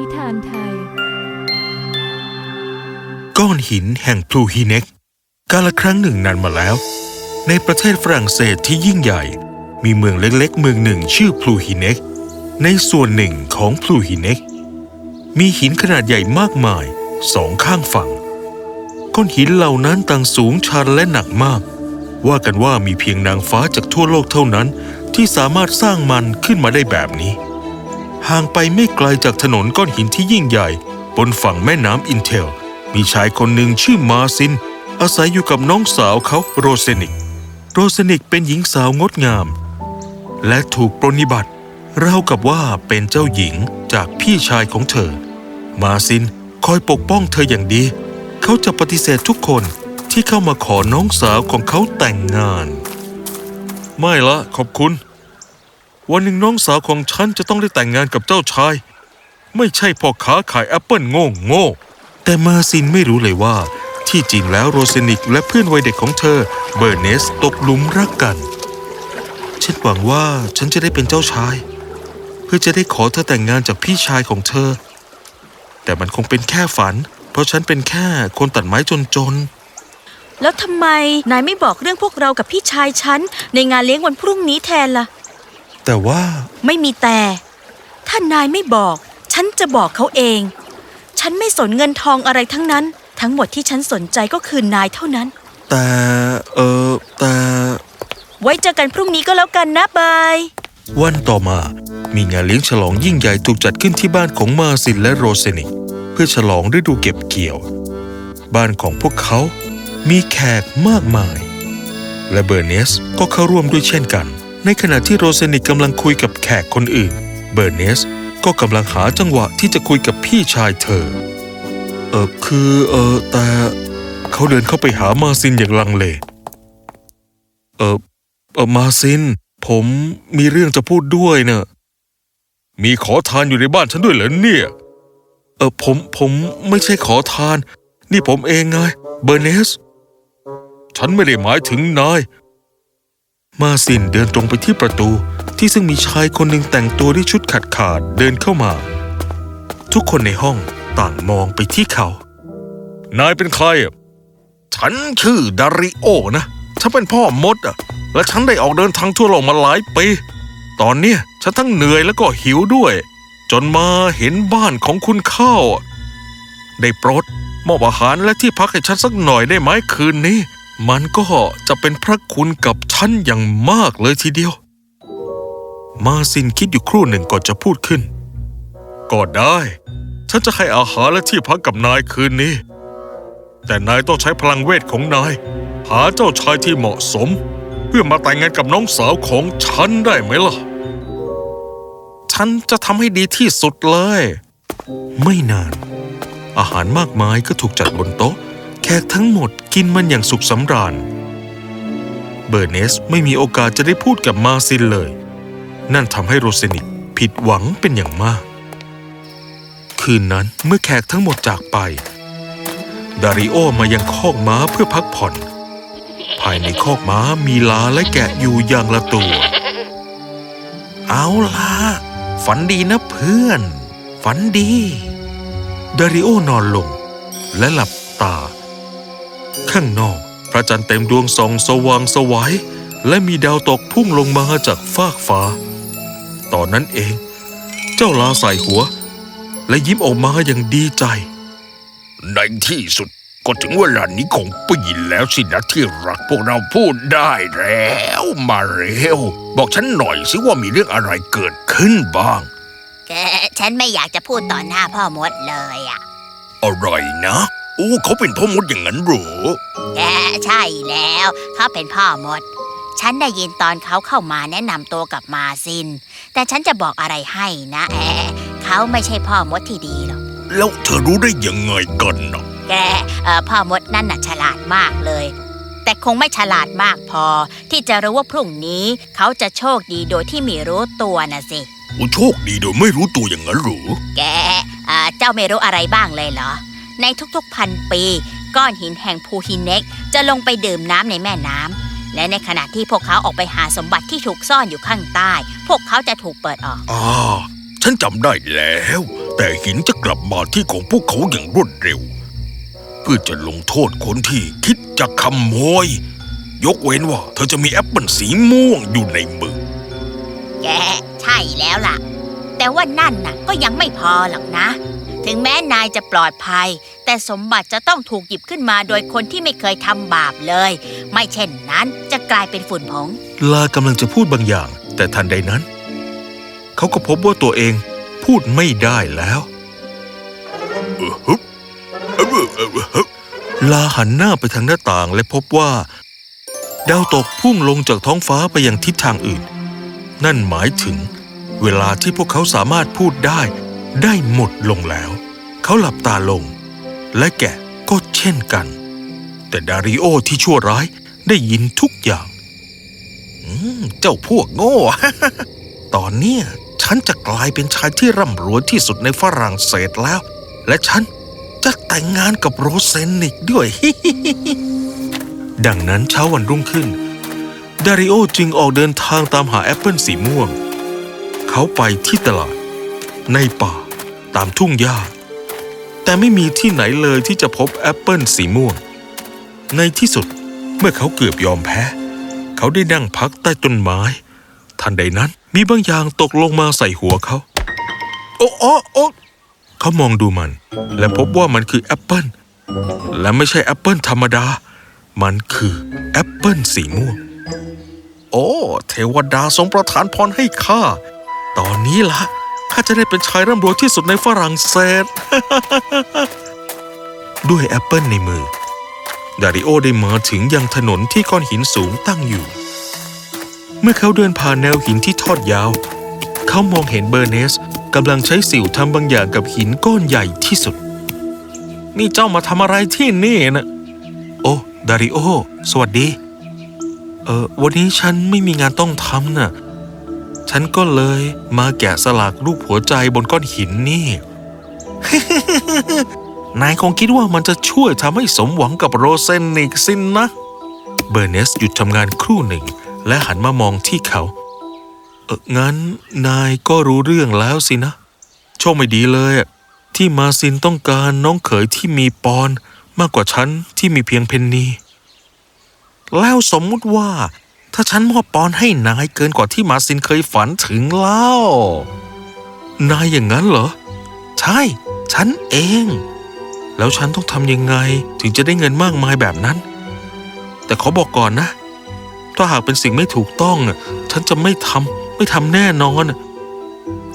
นิทานไทย ก้อนหินแห่งพลูฮีเน็ก กาลครั้งหนึ่งนานมาแล้ว ในประเทศฝรั่งเศสที่ยิ่งใหญ่ มีเมืองเล็กๆ เมืองหนึ่งชื่อพลูฮีเน็ก ในส่วนหนึ่งของพลูฮีเน็ก มีหินขนาดใหญ่มากมายสองข้างฝั่ง ก้อนหินเหล่านั้นต่างสูงชันและหนักมาก ว่ากันว่ามีเพียงนางฟ้าจากทั่วโลกเท่านั้น ที่สามารถสร้างมันขึ้นมาได้แบบนี้ ห่างไปไม่ไกลจากถนนก้อนหินที่ยิ่งใหญ่ บนฝั่งแม่น้ำอินเทล มีชายคนหนึ่งชื่อมาซิน อาศัยอยู่กับน้องสาวเขาโรเซนิก โรเซนิกเป็นหญิงสาวงดงาม และถูกปรนนิบัติราวกับว่าเป็นเจ้าหญิงจากพี่ชายของเธอ มาซินคอยปกป้องเธออย่างดี เขาจะปฏิเสธทุกคนที่เข้ามาขอน้องสาวของเขาแต่งงาน ไม่ละขอบคุณ วันหนึ่งน้องสาวของฉันจะต้องได้แต่งงานกับเจ้าชาย ไม่ใช่พ่อค้าขายแอปเปิลโง่โง่แต่มาซินไม่รู้เลยว่า ที่จริงแล้วโรเซนิกและเพื่อนวัยเด็กของเธอ เบอร์เนสตกหลุมรักกัน ฉันหวังว่าฉันจะได้เป็นเจ้าชาย เพื่อจะได้ขอเธอแต่งงานจากพี่ชายของเธอ แต่มันคงเป็นแค่ฝัน เพราะฉันเป็นแค่คนตัดไม้จนๆแล้วทำไมนายไม่บอกเรื่องพวกเรากับพี่ชายฉันในงานเลี้ยงวันพรุ่งนี้แทนล่ะ แต่ว่า ไม่มีแต่ ถ้านายไม่บอก ฉันจะบอกเขาเอง ฉันไม่สนเงินทองอะไรทั้งนั้น ทั้งหมดที่ฉันสนใจก็คือนายเท่านั้น แต่เออแต่ ไว้เจอกันพรุ่งนี้ก็แล้วกันนะบายวันต่อมา มีงานเลี้ยงฉลองยิ่งใหญ่ถูกจัดขึ้นที่บ้านของมาซินและโรเซนิกเพื่อฉลองฤดูเก็บเกี่ยว บ้านของพวกเขามีแขกมากมาย และเบอร์เนสก็เข้าร่วมด้วยเช่นกัน ในขณะที่โรเซนิกกำลังคุยกับแขกคนอื่น เบอร์เนสก็กำลังหาจังหวะที่จะคุยกับพี่ชายเธอ เออคือเออแต่เขาเดินเข้าไปหามาซินอย่างลังเล เออเออมาซิน ผมมีเรื่องจะพูดด้วยเนะ มีขอทานอยู่ในบ้านฉันด้วยเหรอเนี่ย เออผมผมไม่ใช่ขอทาน นี่ผมเองไง เบอร์เนส ฉันไม่ได้หมายถึงนาย มาซินเดินตรงไปที่ประตูที่ซึ่งมีชายคนหนึ่งแต่งตัวด้วยชุดขาดขาดๆเดินเข้ามา ทุกคนในห้องต่างมองไปที่เขา นายเป็นใครอะฉันชื่อดาริโอนะฉันเป็นพ่อมดอะ และฉันได้ออกเดินทางทั่วโลกมาหลายปี ตอนเนี้ยฉันทั้งเหนื่อยแล้วก็หิวด้วย จนมาเห็นบ้านของคุณเข้าอะได้โปรดมอบอาหารและที่พักให้ฉันสักหน่อยได้ไหมคืนนี้ มันก็จะเป็นพระคุณกับฉันอย่างมากเลยทีเดียว มาซินคิดอยู่ครู่หนึ่งก่อนจะพูดขึ้น ก็ได้ ฉันจะให้อาหารและที่พักกับนายคืนนี้ แต่นายต้องใช้พลังเวทของนาย หาเจ้าชายที่เหมาะสม เพื่อมาแต่งงานกับน้องสาวของฉันได้ไหมล่ะ ฉันจะทำให้ดีที่สุดเลย ไม่นาน อาหารมากมายก็ถูกจัดบนโต๊ะ กทั้งหมดกินมันอย่างสุขสำราญ เบอร์เนสไม่มีโอกาสจะได้พูดกับมาซินเลย นั่นทำให้โรเซนิกผิดหวังเป็นอย่างมาก คืนนั้นเมื่อแขกทั้งหมดจากไป ดาริโอมายังคอกม้าเพื่อพักผ่อน ภายในคอกม้ามีลาและแกะอยู่อย่างละตัว เอาล่ะฝันดีนะเพื่อน ฝันดี ดาริโอนอนลงและหลับตา ข้างนอก พระจันทร์เต็มดวงส่องสว่างสวยัยและมีดาวตกพุ่งลงมาจากฟากฟ้า ตอนนั้นเอง เจ้าลาใส่หัว และยิ้มออกมาอย่างดีใจ ในที่สุดก็ถึงเวลานี้ของปีแล้วสินะที่รักพวกเราพูดได้แล้ว มาเร็ว บอกฉันหน่อยสิว่ามีเรื่องอะไรเกิดขึ้นบ้างแกฉันไม่อยากจะพูดต่อหน้าพ่อมดเลยอะอะไรนะโอ้เขาเป็นพ่อมดอย่างนั้นเหรอแกใช่แล้ว เขาเป็นพ่อมด ฉันได้ยินตอนเขาเข้ามาแนะนำตัวกับมาซิน แต่ฉันจะบอกอะไรให้นะแอเขาไม่ใช่พ่อมดที่ดีหรอก แล้วเธอรู้ได้ยังไงกันนะแกเอ่อพ่อมดนั่นน่ะฉลาดมากเลย แต่คงไม่ฉลาดมากพอ ที่จะรู้ว่าพรุ่งนี้เขาจะโชคดีโดยที่ไม่รู้ตัวนะสิโอ้โชคดีโดยไม่รู้ตัวอย่างนั้นเหรอ แกเอ่อเจ้าไม่รู้อะไรบ้างเลยเหรอ ในทุกๆพันปี ก้อนหินแห่งภูฮินเน็ก จะลงไปดื่มน้ำในแม่น้ำและในขณะที่พวกเขาออกไปหาสมบัติที่ถูกซ่อนอยู่ข้างใต้ พวกเขาจะถูกเปิดออกอ่าฉันจำได้แล้ว แต่หินจะกลับมาที่ของพวกเขาอย่างรวดเร็ว เพื่อจะลงโทษคนที่คิดจะขโมย ยกเว้นว่า เธอจะมีแอปเปิลสีม่วงอยู่ในมือแกใช่แล้วล่ะ แต่ว่านั่นน่ะก็ยังไม่พอหรอกนะ ถึงแม้นายจะปลอดภัย แต่สมบัติจะต้องถูกหยิบขึ้นมาโดยคนที่ไม่เคยทำบาปเลย ไม่เช่นนั้นจะกลายเป็นฝุ่นผง ลากำลังจะพูดบางอย่าง แต่ทันใดนั้น เขาก็พบว่าตัวเองพูดไม่ได้แล้วเออฮึบเออเออฮึบลาหันหน้าไปทางหน้าต่างและพบว่า ดาวตกพุ่งลงจากท้องฟ้าไปยังทิศทางอื่น นั่นหมายถึง เวลาที่พวกเขาสามารถพูดได้ ได้หมดลงแล้ว เขาหลับตาลง และแกะก็เช่นกัน แต่ดาริโอที่ชั่วร้ายได้ยินทุกอย่างอืมเจ้าพวกโง่ ตอนเนี้ยฉันจะกลายเป็นชายที่ร่ำรวยที่สุดในฝรั่งเศสแล้ว และฉันจะแต่งงานกับโรเซนนิกด้วย ดังนั้นเช้าวันรุ่งขึ้น ดาริโอจึงออกเดินทางตามหาแอปเปิลสีม่วง เขาไปที่ตลาด ในป่า ตามทุ่งหญ้า แต่ไม่มีที่ไหนเลยที่จะพบแอปเปิลสีม่วง ในที่สุดเมื่อเขาเกือบยอมแพ้ เขาได้นั่งพักใต้ต้นไม้ ทันใดนั้นมีบางอย่างตกลงมาใส่หัวเขา โอ้โอ้โอ้เขามองดูมัน และพบว่ามันคือแอปเปิลและไม่ใช่แอปเปิลธรรมดา มันคือแอปเปิลสีม่วง โอ้ เทวดาทรงประทานพรให้ข้า ตอนนี้ละ ข้าจะได้เป็นชายร่ำรวยที่สุดในฝรั่งเศส ด้วยแอปเปิลในมือ ดาริโอได้มาถึงยังถนนที่ก้อนหินสูงตั้งอยู่ เมื่อเขาเดินผ่านแนวหินที่ทอดยาว เขามองเห็นเบอร์เนสกำลังใช้สิวทำบางอย่างกับหินก้อนใหญ่ที่สุด นี่เจ้ามาทำอะไรที่นี่นะโอ้ดาริโอ สวัสดี เออวันนี้ฉันไม่มีงานต้องทำน่ะ ฉันก็เลยมาแกะสลักรูปหัวใจบนก้อนหินนี่ นายคงคิดว่ามันจะช่วยทำให้สมหวังกับโรเซนนิกสินนะ เบอร์เนสหยุดทำงานครู่หนึ่ง และหันมามองที่เขาเอองั้นนายก็รู้เรื่องแล้วสินะ โชคไม่ดีเลยที่มาซินต้องการน้องเขยที่มีปอนมากกว่าฉันที่มีเพียงเพนนีแล้วสมมุติว่า ถ้าฉันมอบปอนให้นายเกินกว่าที่มาซินเคยฝันถึงเล่า นายอย่างนั้นเหรอ ใช่ ฉันเอง แล้วฉันต้องทำยังไงถึงจะได้เงินมากมายแบบนั้น แต่ขอบอกก่อนนะ ถ้าหากเป็นสิ่งไม่ถูกต้องน่ะฉันจะไม่ทำไม่ทำแน่นอน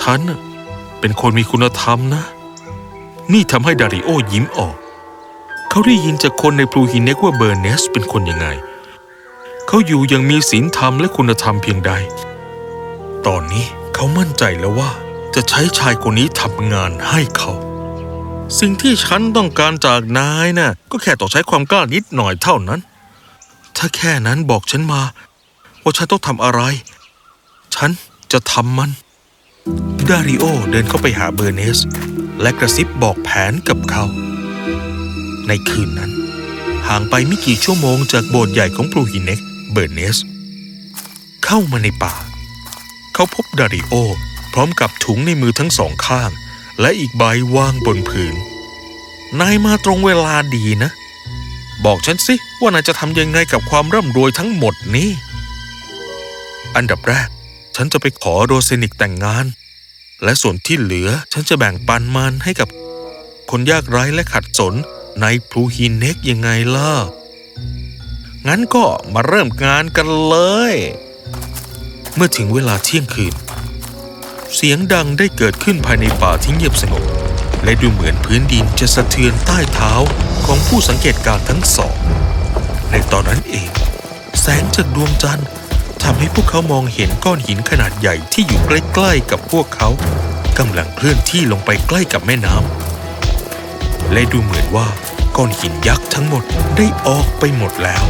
ฉันเป็นคนมีคุณธรรมนะ นี่ทำให้ดาริโอยิ้มออก เขาได้ยินจากคนในพลูฮินเนกว่าเบอร์เนสเป็นคนยังไง เขาอยู่อยังมีศีลธรรมและคุณธรรมเพียงใด ตอนนี้เขามั่นใจแล้วว่าจะใช้ชายคนนี้ทำงานให้เขา สิ่งที่ฉันต้องการจากนายน่ะก็แค่ต้องใช้ความกล้านิดหน่อยเท่านั้น ถ้าแค่นั้นบอกฉันมา ว่าฉันต้องทำอะไร ฉันจะทำมัน ดาริโอเดินเข้าไปหาเบอร์เนส และกระซิบบอกแผนกับเขา ในคืนนั้น ห่างไปไม่กี่ชั่วโมงจากโบสถ์ใหญ่ของพลูฮิเน็ก เบอร์เนส เข้ามาในป่า เขาพบดาริโอ พร้อมกับถุงในมือทั้งสองข้าง และอีกใบวางบนพื้นนายมาตรงเวลาดีนะ บอกฉันสิว่านายจะทำยังไงกับความร่ำรวยทั้งหมดนี้ อันดับแรก ฉันจะไปขอโรเซนิกแต่งงาน และส่วนที่เหลือฉันจะแบ่งปันมันให้กับ คนยากไร้และขัดสนในพลูฮินเน็กยังไงล่ะ งั้นก็มาเริ่มงานกันเลย เมื่อถึงเวลาเที่ยงคืน เสียงดังได้เกิดขึ้นภายในป่าที่เงียบสงบ และดูเหมือนพื้นดินจะสะเทือนใต้เท้าของผู้สังเกตการ์ทั้งสอง ในตอนนั้นเอง แสงจากดวงจันทร์ทำให้พวกเขามองเห็นก้อนหินขนาดใหญ่ที่อยู่ใกล้ๆกับพวกเขากำลังเคลื่อนที่ลงไปใกล้กับแม่น้ำและดูเหมือนว่าก้อนหินยักษ์ทั้งหมดได้ออกไปหมดแล้ว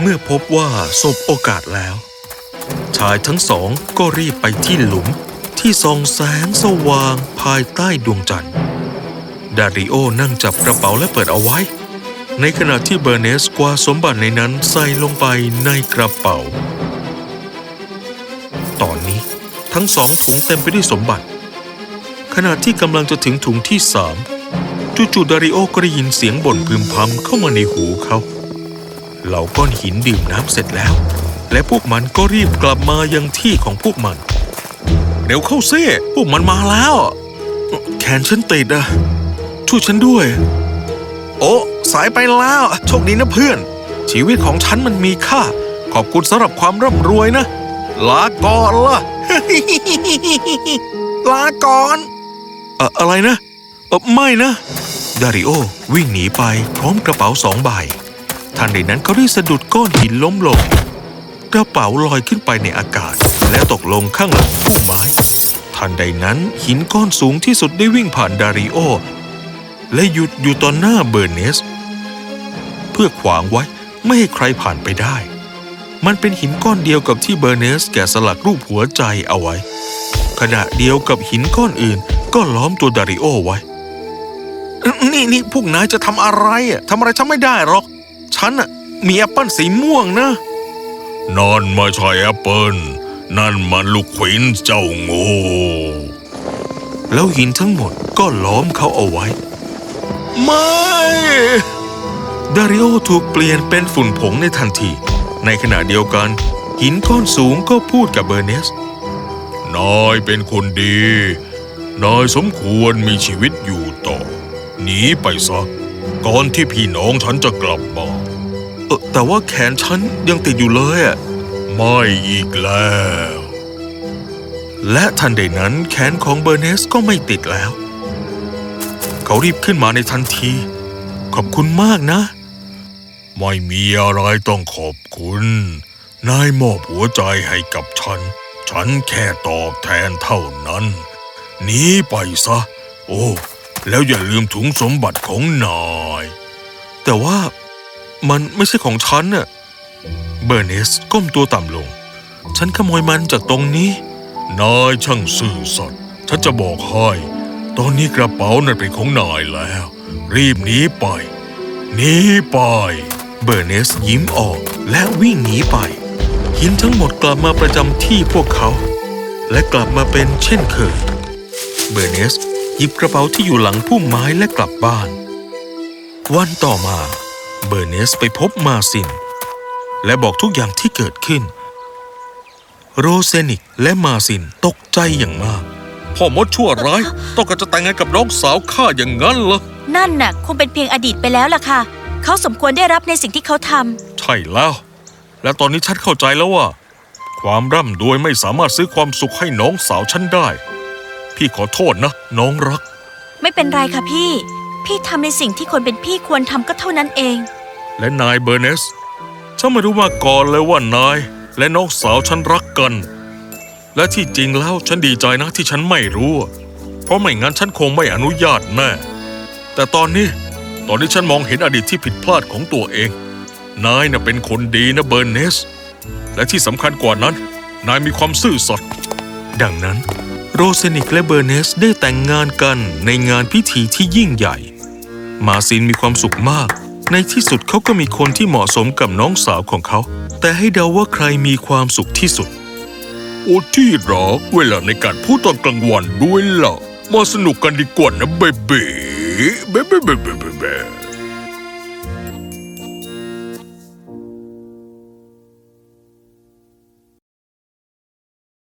เมื่อพบว่าสบโอกาสแล้ว ชายทั้งสองก็รีบไปที่หลุมที่ส่องแสงสว่างภายใต้ดวงจันทร์ ดาริโอนั่งจับกระเป๋าและเปิดเอาไว้ ในขณะที่เบอร์เนสกวาสมบัติในนั้นใส่ลงไปในกระเป๋า ตอนนี้ทั้งสองถุงเต็มไปด้วยสมบัติ ขณะที่กำลังจะถึงถุงที่สามจู่ๆดาริโอก็ได้ยินเสียงบ่นพึมพำเข้ามาในหูเขา เหล่าก้อนหินดื่มน้ำเสร็จแล้ว และพวกมันก็รีบกลับมายังที่ของพวกมัน เดี๋ยวเข้าเซ่พวกมันมาแล้ว แขนฉันติดอะช่วยฉันด้วย โอ้สายไปแล้วโชคดีนะเพื่อน ชีวิตของฉันมันมีค่า ขอบคุณสำหรับความร่ำรวยนะ ลาก่อนล่ะ ลาก่อนอ่อะไรนะ ไม่นะ ดาริโอวิ่งหนีไปพร้อมกระเป๋าสองใบ ทันใดนั้นเขาได้สะดุดก้อนหินล้มลง กระเป๋าลอยขึ้นไปในอากาศ และตกลงข้างหลังพุ่มไม้ ทันใดนั้นหินก้อนสูงที่สุดได้วิ่งผ่านดาริโอ และหยุดอยู่ต่อหน้าเบอร์เนส เพื่อขวางไว้ไม่ให้ใครผ่านไปได้ มันเป็นหินก้อนเดียวกับที่เบอร์เนส แกะสลักรูปหัวใจเอาไว้ ขณะเดียวกับหินก้อนอื่น ก็ล้อมตัวดาริโอไว้ นี่นี่พวกนายจะทำอะไรอะทำอะไรฉันไม่ได้หรอก ฉันอะมีแอปเปิลสีม่วงนะนั่นไม่ใช่แอปเปิลนั่นมันลูกขวินเจ้าโง่แล้วหินทั้งหมดก็ล้อมเขาเอาไว้ ไม่ดาริโอถูกเปลี่ยนเป็นฝุ่นผงในทันที ในขณะเดียวกัน หินก้อนสูงก็พูดกับเบอร์เนส นายเป็นคนดี นายสมควรมีชีวิตอยู่ต่อ หนีไปซะ ก่อนที่พี่น้องฉันจะกลับมา เออแต่ว่าแขนฉันยังติดอยู่เลยอะไม่อีกแล้ว และทันใดนั้นแขนของเบอร์เนสก็ไม่ติดแล้ว เขารีบขึ้นมาในทันที ขอบคุณมากนะ ไม่มีอะไรต้องขอบคุณ นายมอบหัวใจให้กับฉัน ฉันแค่ตอบแทนเท่านั้นหนีไปซะ โอ้ แล้วอย่าลืมถุงสมบัติของนาย แต่ว่า มันไม่ใช่ของฉันน่ะ เบอร์เนสก้มตัวต่ำลง ฉันขโมยมันจากตรงนี้ นายช่างซื่อสัตย์ ฉันจะบอกให้ ตอนนี้กระเป๋านั่นเป็นของนายแล้ว รีบหนีไป หนีไป เบอร์เนสยิ้มออกและวิ่งหนีไปหินทั้งหมดกลับมาประจำที่พวกเขา และกลับมาเป็นเช่นเคย เบอร์เนสหยิบกระเป๋าที่อยู่หลังพุ่มไม้และกลับบ้าน วันต่อมา เบอร์เนสไปพบมาซิน และบอกทุกอย่างที่เกิดขึ้น โรเซนิกและมาซินตกใจอย่างมาก พ่อมดชั่วร้าย ต้องการจะแต่งงานกับน้องสาวข้าอย่างนั้นเหรอ นั่นน่ะ คงเป็นเพียงอดีตไปแล้วล่ะค่ะ เขาสมควรได้รับในสิ่งที่เขาทำ ใช่แล้ว และตอนนี้ฉันเข้าใจแล้วว่า ความร่ำรวยไม่สามารถซื้อความสุขให้น้องสาวฉันได้ พี่ขอโทษนะ น้องรัก ไม่เป็นไรค่ะพี่ พี่ทำในสิ่งที่คนเป็นพี่ควรทำก็เท่านั้นเอง และนายเบอร์เนส ฉันไม่รู้มาก่อนเลยว่านาย และน้องสาวฉันรักกัน และที่จริงแล้วฉันดีใจนะที่ฉันไม่รู้ เพราะไม่งั้นฉันคงไม่อนุญาตแน่ แต่ตอนนี้ ตอนนี้ฉันมองเห็นอดีตที่ผิดพลาดของตัวเอง นายน่ะเป็นคนดีนะเบอร์เนส และที่สำคัญกว่านั้น นายมีความซื่อสัตย์ ดังนั้นโรเซนิกและเบอร์เนสได้แต่งงานกันในงานพิธีที่ยิ่งใหญ่ มาซินมีความสุขมาก ในที่สุดเขาก็มีคนที่เหมาะสมกับน้องสาวของเขา แต่ให้เดาว่าใครมีความสุขที่สุด โอ้ที่รักเวลาในการพูดตอนกลางวันด้วยล่ะ มาสนุกกันดีกว่านะเบเบ้เบเบ้เบเบ้เบเบ้